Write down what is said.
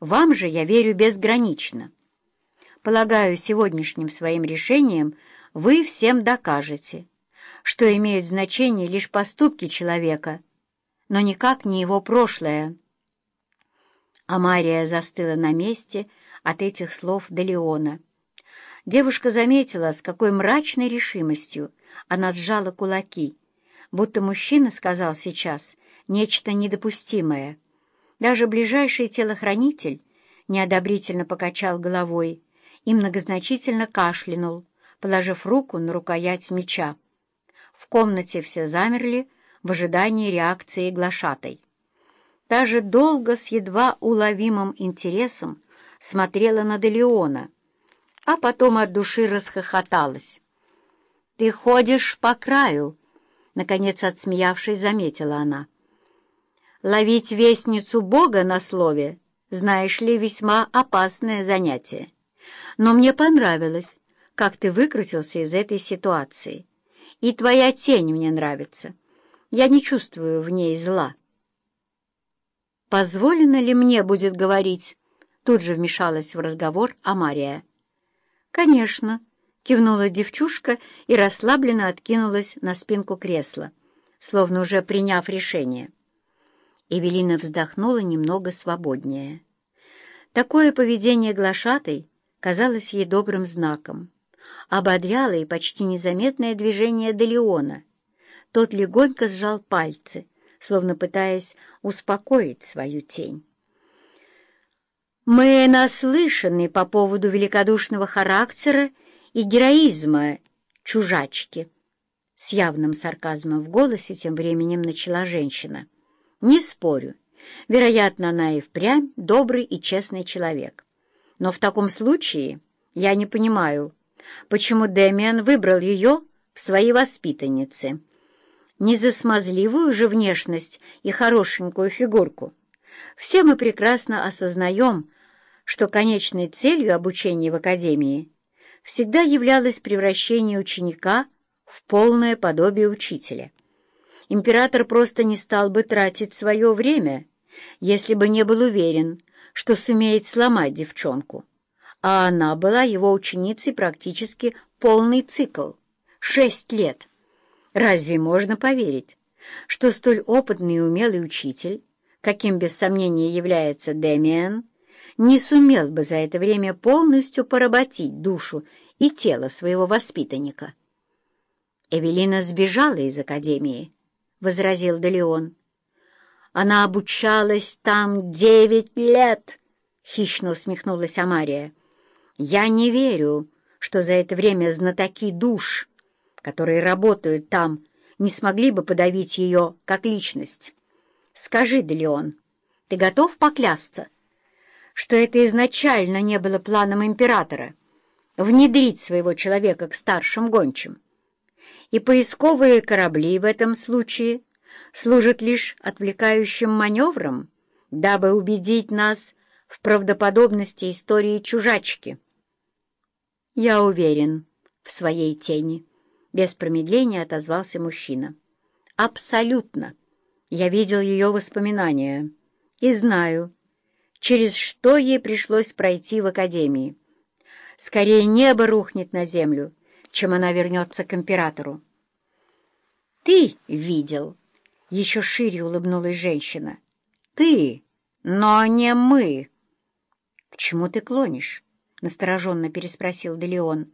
Вам же я верю безгранично. Полагаю, сегодняшним своим решением вы всем докажете, что имеют значение лишь поступки человека, но никак не его прошлое. А Мария застыла на месте от этих слов Делеона. Девушка заметила, с какой мрачной решимостью она сжала кулаки, будто мужчина сказал сейчас нечто недопустимое. Даже ближайший телохранитель неодобрительно покачал головой и многозначительно кашлянул, положив руку на рукоять меча. В комнате все замерли в ожидании реакции глашатой. Даже долго с едва уловимым интересом смотрела на Делеона, а потом от души расхохоталась. «Ты ходишь по краю», — наконец отсмеявшись, заметила она. Ловить вестницу Бога на слове, знаешь ли, весьма опасное занятие. Но мне понравилось, как ты выкрутился из этой ситуации. И твоя тень мне нравится. Я не чувствую в ней зла. «Позволено ли мне будет говорить?» Тут же вмешалась в разговор Амария. «Конечно», — кивнула девчушка и расслабленно откинулась на спинку кресла, словно уже приняв решение. Эвелина вздохнула немного свободнее. Такое поведение глашатой казалось ей добрым знаком. Ободряло и почти незаметное движение Делеона. Тот легонько сжал пальцы, словно пытаясь успокоить свою тень. «Мы наслышаны по поводу великодушного характера и героизма чужачки», с явным сарказмом в голосе тем временем начала женщина. Не спорю. Вероятно, она и впрямь добрый и честный человек. Но в таком случае я не понимаю, почему Дэмиан выбрал ее в своей воспитаннице. Не за смазливую же внешность и хорошенькую фигурку. Все мы прекрасно осознаем, что конечной целью обучения в академии всегда являлось превращение ученика в полное подобие учителя император просто не стал бы тратить свое время, если бы не был уверен, что сумеет сломать девчонку. А она была его ученицей практически полный цикл — шесть лет. Разве можно поверить, что столь опытный и умелый учитель, каким без сомнения является Демиан, не сумел бы за это время полностью поработить душу и тело своего воспитанника? Эвелина сбежала из академии, — возразил Делеон. «Она обучалась там девять лет!» — хищно усмехнулась Амария. «Я не верю, что за это время знатоки душ, которые работают там, не смогли бы подавить ее как личность. Скажи, Делеон, ты готов поклясться, что это изначально не было планом императора — внедрить своего человека к старшим гончим?» И поисковые корабли в этом случае служат лишь отвлекающим маневром, дабы убедить нас в правдоподобности истории чужачки. «Я уверен в своей тени», — без промедления отозвался мужчина. «Абсолютно. Я видел ее воспоминания и знаю, через что ей пришлось пройти в академии. Скорее небо рухнет на землю, чем она вернется к императору. «Ты видел!» — еще шире улыбнулась женщина. «Ты, но не мы!» «К чему ты клонишь?» — настороженно переспросил Делеон.